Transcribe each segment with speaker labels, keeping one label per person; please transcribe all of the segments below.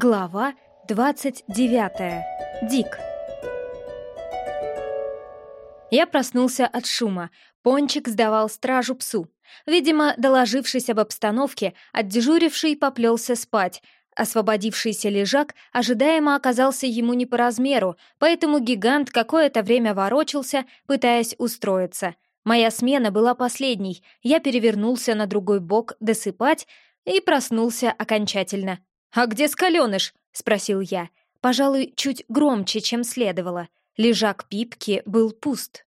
Speaker 1: Глава 29. Дик. Я проснулся от шума. Пончик сдавал стражу псу. Видимо, доложившись об обстановке, отдежуривший поплелся спать. Освободившийся лежак ожидаемо оказался ему не по размеру, поэтому гигант какое-то время ворочался, пытаясь устроиться. Моя смена была последней. Я перевернулся на другой бок досыпать и проснулся окончательно. «А где скаленыш?» — спросил я. Пожалуй, чуть громче, чем следовало. Лежак Пипки был пуст.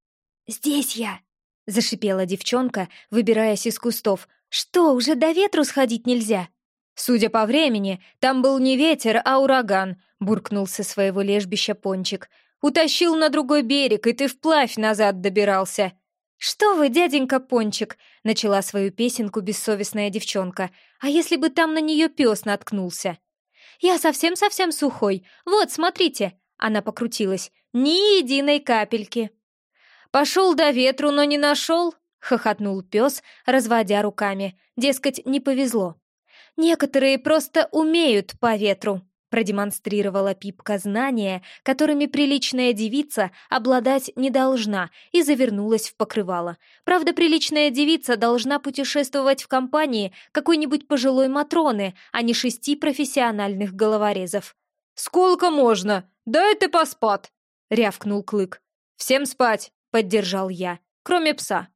Speaker 2: «Здесь я!»
Speaker 1: — зашипела девчонка, выбираясь из кустов. «Что, уже до ветру сходить нельзя?» «Судя по времени, там был не ветер, а ураган», — буркнул со своего лежбища Пончик. «Утащил на другой берег, и ты вплавь назад добирался». «Что вы, дяденька Пончик!» — начала свою песенку бессовестная девчонка. «А если бы там на нее пес наткнулся?» «Я совсем-совсем сухой. Вот, смотрите!» Она покрутилась. «Ни единой капельки!» «Пошел до ветру, но не нашел!» — хохотнул пес, разводя руками. Дескать, не повезло. «Некоторые просто умеют по ветру!» Продемонстрировала Пипка знания, которыми приличная девица обладать не должна, и завернулась в покрывало. Правда, приличная девица должна путешествовать в компании какой-нибудь пожилой Матроны, а не шести профессиональных головорезов. «Сколько можно? Дай ты поспать!» — рявкнул Клык. «Всем спать!» — поддержал я, кроме пса.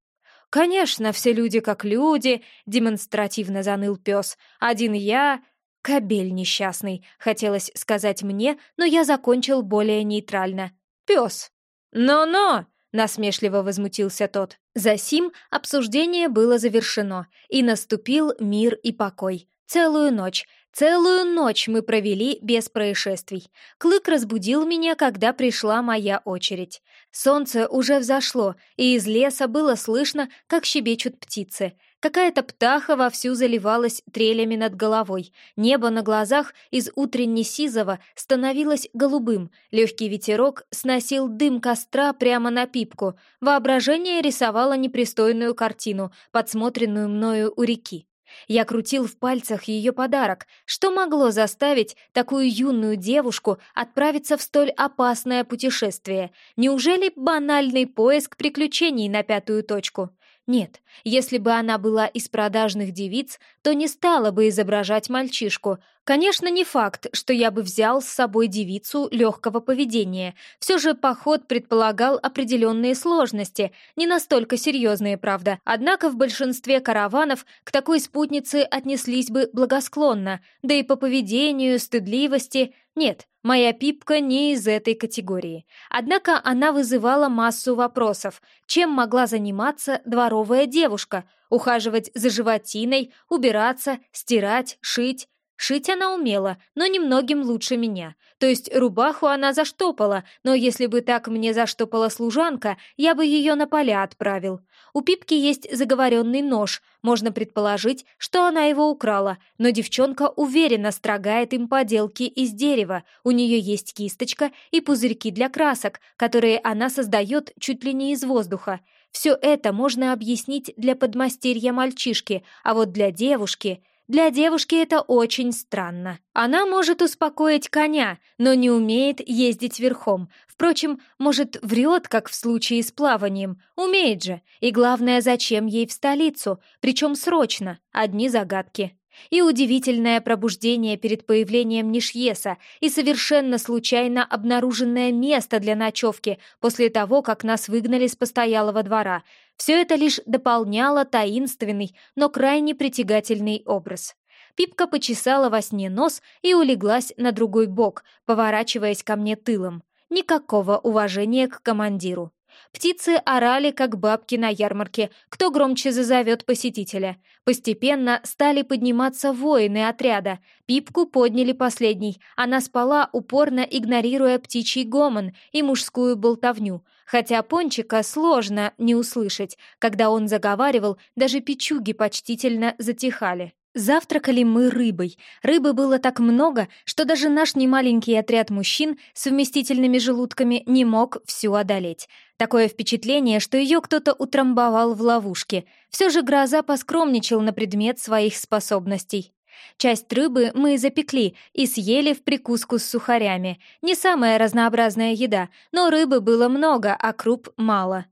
Speaker 1: «Конечно, все люди как люди», — демонстративно заныл пес. «Один я, «Кобель несчастный», — хотелось сказать мне, но я закончил более нейтрально. «Пес». «Но-но!» — насмешливо возмутился тот. Засим обсуждение было завершено, и наступил мир и покой. Целую ночь, Целую ночь мы провели без происшествий. Клык разбудил меня, когда пришла моя очередь. Солнце уже взошло, и из леса было слышно, как щебечут птицы. Какая-то птаха вовсю заливалась трелями над головой. Небо на глазах из утренне-сизого становилось голубым. Легкий ветерок сносил дым костра прямо на пипку. Воображение рисовало непристойную картину, подсмотренную мною у реки. Я крутил в пальцах ее подарок. Что могло заставить такую юную девушку отправиться в столь опасное путешествие? Неужели банальный поиск приключений на пятую точку? Нет, если бы она была из продажных девиц, то не стала бы изображать мальчишку. Конечно, не факт, что я бы взял с собой девицу легкого поведения. Все же поход предполагал определенные сложности, не настолько серьезные, правда. Однако в большинстве караванов к такой спутнице отнеслись бы благосклонно, да и по поведению, стыдливости нет, моя пипка не из этой категории. Однако она вызывала массу вопросов. Чем могла заниматься дворовая девушка? Ухаживать за животиной, убираться, стирать, шить? Шить она умела, но немногим лучше меня. То есть рубаху она заштопала, но если бы так мне заштопала служанка, я бы ее на поля отправил. У Пипки есть заговоренный нож, можно предположить, что она его украла, но девчонка уверенно строгает им поделки из дерева, у нее есть кисточка и пузырьки для красок, которые она создает чуть ли не из воздуха. Все это можно объяснить для подмастерья мальчишки, а вот для девушки... Для девушки это очень странно. Она может успокоить коня, но не умеет ездить верхом. Впрочем, может, врет, как в случае с плаванием. Умеет же. И главное, зачем ей в столицу? Причем срочно. Одни загадки. И удивительное пробуждение перед появлением Нишьеса, и совершенно случайно обнаруженное место для ночевки после того, как нас выгнали с постоялого двора. Все это лишь дополняло таинственный, но крайне притягательный образ. Пипка почесала во сне нос и улеглась на другой бок, поворачиваясь ко мне тылом. Никакого уважения к командиру. Птицы орали, как бабки на ярмарке, кто громче зазовет посетителя. Постепенно стали подниматься воины отряда. Пипку подняли последней. Она спала, упорно игнорируя птичий гомон и мужскую болтовню. Хотя Пончика сложно не услышать. Когда он заговаривал, даже печуги почтительно затихали. Завтракали мы рыбой. Рыбы было так много, что даже наш немаленький отряд мужчин с вместительными желудками не мог всю одолеть. Такое впечатление, что ее кто-то утрамбовал в ловушке. Все же гроза поскромничал на предмет своих способностей. Часть рыбы мы запекли и съели в прикуску с сухарями. Не самая разнообразная еда, но рыбы было много, а круп мало.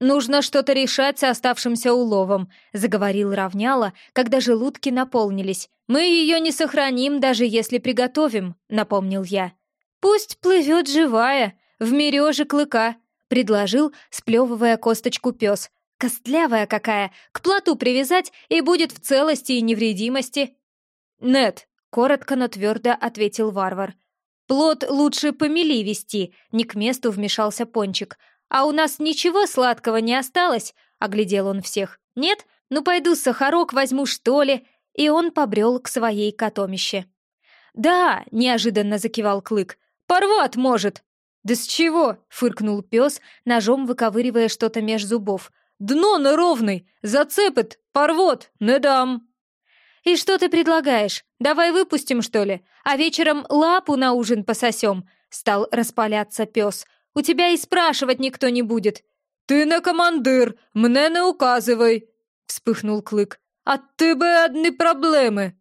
Speaker 1: «Нужно что-то решать с оставшимся уловом», — заговорил Равняла, когда желудки наполнились. «Мы ее не сохраним, даже если приготовим», — напомнил я. «Пусть плывет живая, в мереже клыка», — предложил, сплевывая косточку пес. «Костлявая какая, к плоту привязать и будет в целости и невредимости». «Нет», — коротко, но твердо ответил варвар. «Плод лучше помели вести», — не к месту вмешался Пончик. «А у нас ничего сладкого не осталось?» — оглядел он всех. «Нет? Ну пойду сахарок возьму, что ли?» И он побрел к своей котомище. «Да!» — неожиданно закивал Клык. «Порват, может!» «Да с чего?» — фыркнул пес, ножом выковыривая что-то меж зубов. «Дно на ровный! Зацепит! Порвот! Не дам!» «И что ты предлагаешь? Давай выпустим, что ли? А вечером лапу на ужин пососем?» Стал распаляться пес. «У тебя и спрашивать никто не будет». «Ты на командир, мне не указывай!» Вспыхнул Клык. «От тебе одни проблемы!»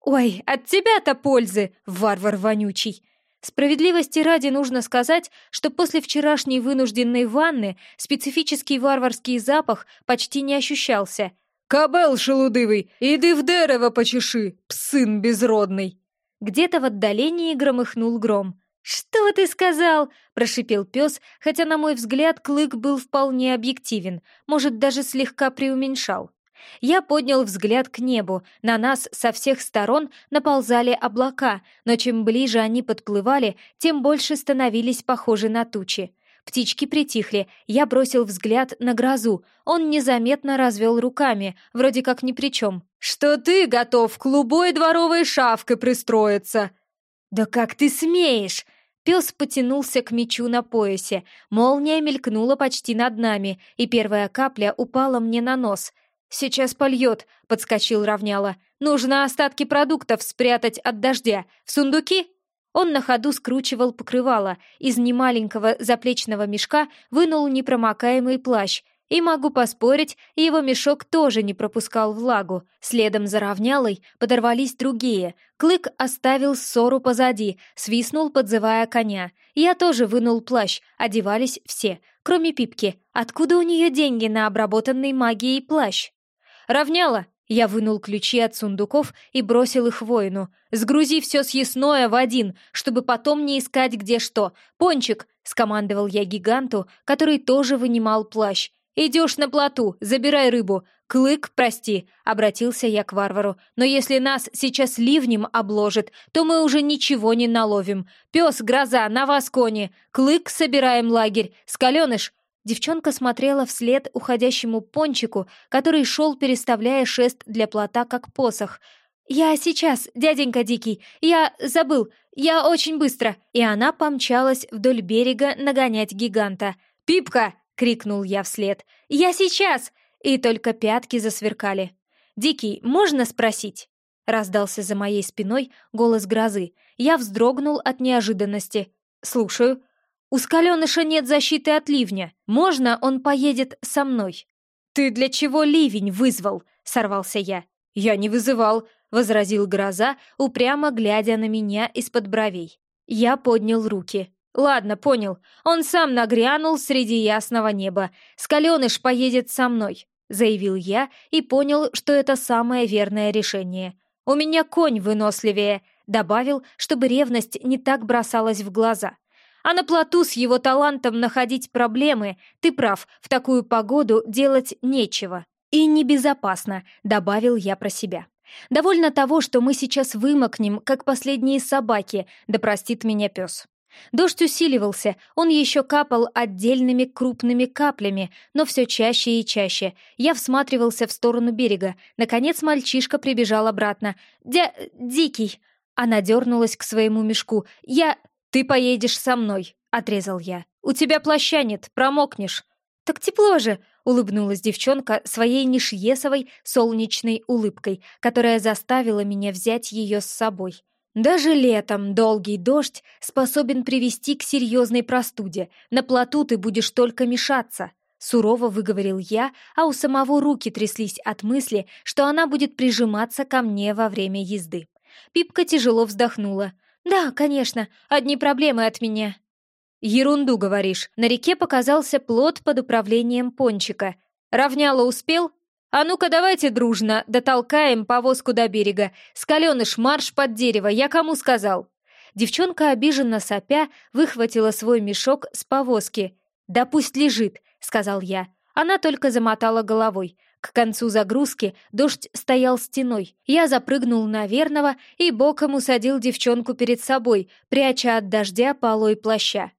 Speaker 1: «Ой, от тебя-то пользы, варвар вонючий!» Справедливости ради нужно сказать, что после вчерашней вынужденной ванны специфический варварский запах почти не ощущался — «Кабел шелудивый, иди в дерево почеши, псын безродный!» Где-то в отдалении громыхнул гром. «Что ты сказал?» — прошипел пес, хотя, на мой взгляд, клык был вполне объективен, может, даже слегка преуменьшал. Я поднял взгляд к небу, на нас со всех сторон наползали облака, но чем ближе они подплывали, тем больше становились похожи на тучи. Птички притихли, я бросил взгляд на грозу. Он незаметно развел руками, вроде как ни при чем. «Что ты готов к любой дворовой шавкой пристроиться?» «Да как ты смеешь!» Пес потянулся к мечу на поясе. Молния мелькнула почти над нами, и первая капля упала мне на нос. «Сейчас польет», — подскочил равняла. «Нужно остатки продуктов спрятать от дождя. В сундуки?» Он на ходу скручивал покрывало, из немаленького заплечного мешка вынул непромокаемый плащ, и могу поспорить, его мешок тоже не пропускал влагу. Следом за равнялой подорвались другие. Клык оставил ссору позади, свистнул, подзывая коня. Я тоже вынул плащ, одевались все, кроме Пипки. Откуда у нее деньги на обработанный магией плащ? «Равняла!» Я вынул ключи от сундуков и бросил их воину. «Сгрузи все съестное в один, чтобы потом не искать где что. Пончик!» — скомандовал я гиганту, который тоже вынимал плащ. «Идешь на плоту, забирай рыбу. Клык, прости», — обратился я к варвару. «Но если нас сейчас ливнем обложит, то мы уже ничего не наловим. Пес, гроза, на вас кони. Клык, собираем лагерь. Скаленыш, Девчонка смотрела вслед уходящему пончику, который шел, переставляя шест для плота, как посох. «Я сейчас, дяденька Дикий, я забыл, я очень быстро!» И она помчалась вдоль берега нагонять гиганта. «Пипка!» — крикнул я вслед. «Я сейчас!» И только пятки засверкали. «Дикий, можно спросить?» Раздался за моей спиной голос грозы. Я вздрогнул от неожиданности. «Слушаю», у скаленыша нет защиты от ливня. Можно он поедет со мной?» «Ты для чего ливень вызвал?» — сорвался я. «Я не вызывал», — возразил гроза, упрямо глядя на меня из-под бровей. Я поднял руки. «Ладно, понял. Он сам нагрянул среди ясного неба. Скаленыш поедет со мной», — заявил я и понял, что это самое верное решение. «У меня конь выносливее», — добавил, чтобы ревность не так бросалась в глаза. А на плоту с его талантом находить проблемы, ты прав, в такую погоду делать нечего. И небезопасно, добавил я про себя. Довольно того, что мы сейчас вымокнем, как последние собаки, да простит меня пес. Дождь усиливался, он еще капал отдельными крупными каплями, но все чаще и чаще. Я всматривался в сторону берега. Наконец мальчишка прибежал обратно. «Дя... Дикий!» Она дернулась к своему мешку. «Я... «Ты поедешь со мной», — отрезал я. «У тебя плаща нет, промокнешь». «Так тепло же!» — улыбнулась девчонка своей нишьесовой солнечной улыбкой, которая заставила меня взять ее с собой. Даже летом долгий дождь способен привести к серьезной простуде. На плоту ты будешь только мешаться. Сурово выговорил я, а у самого руки тряслись от мысли, что она будет прижиматься ко мне во время езды. Пипка тяжело вздохнула. «Да, конечно, одни проблемы от меня». «Ерунду, говоришь. На реке показался плод под управлением пончика. Равняло успел? А ну-ка давайте дружно дотолкаем повозку до берега. Скаленыш, марш под дерево, я кому сказал?» Девчонка, обиженно сопя, выхватила свой мешок с повозки. «Да пусть лежит», — сказал я. Она только замотала головой. К концу загрузки дождь стоял стеной. Я запрыгнул на верного и боком усадил девчонку перед собой, пряча от дождя полой плаща.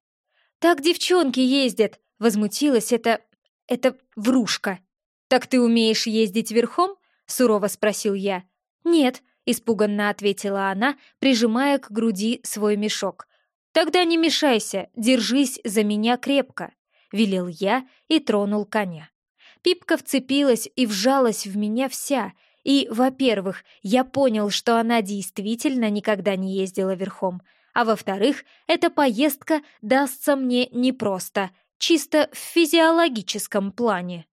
Speaker 1: «Так девчонки ездят!» — возмутилась эта... эта врушка. «Так ты умеешь ездить верхом?» — сурово спросил я. «Нет», — испуганно ответила она, прижимая к груди свой мешок. «Тогда не мешайся, держись за меня крепко», — велел я и тронул коня. Пипка вцепилась и вжалась в меня вся, и, во-первых, я понял, что она действительно никогда не ездила верхом, а во-вторых, эта поездка дастся мне непросто, чисто в физиологическом плане.